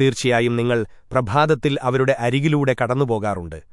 തീർച്ചയായും നിങ്ങൾ പ്രഭാതത്തിൽ അവരുടെ അരികിലൂടെ കടന്നുപോകാറുണ്ട്.